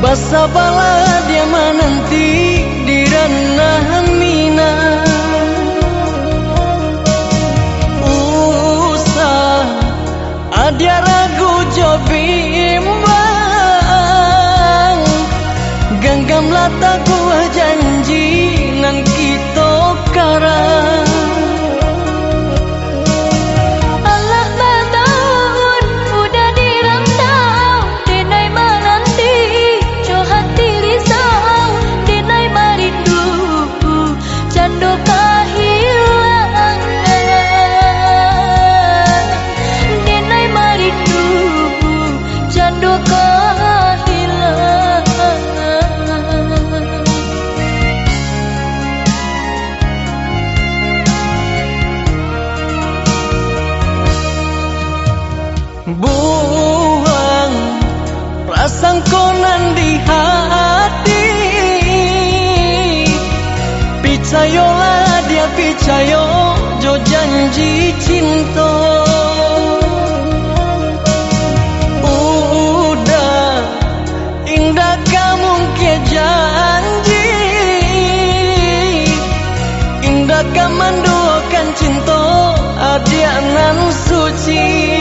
Basa balad dia menanti di ranah mina. Usah ada ragu jobi imbang Genggam lataku sangkonan di hati. Picayola dia picayo Jo janji cinta. Udah indah kamu ke janji. Indah kamanduakan cinta Adianan suci.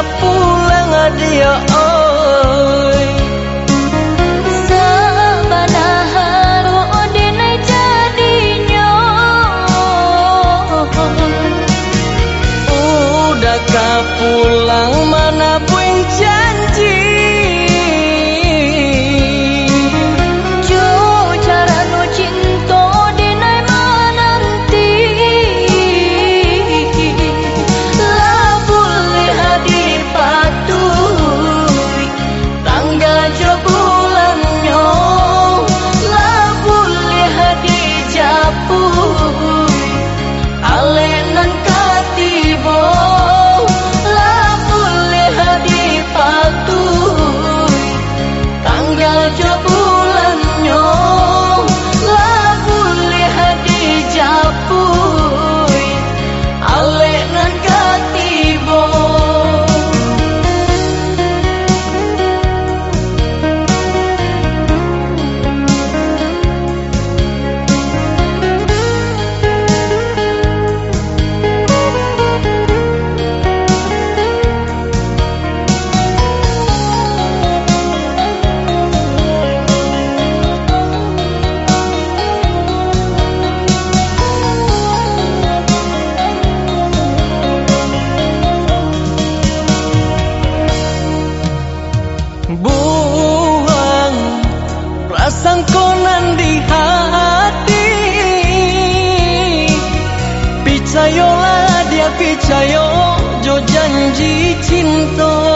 pulang dia ya oh percaya jo janji cinta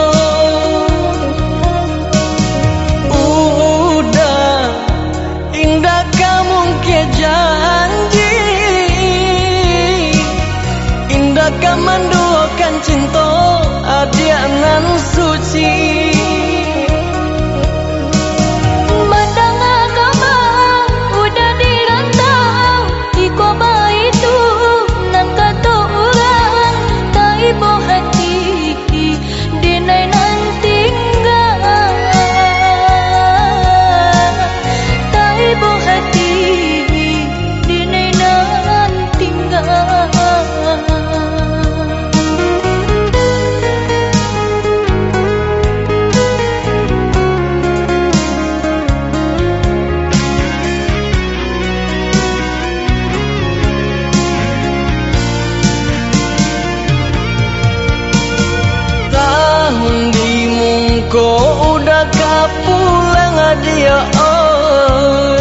Kau udah kapulang dia ya oh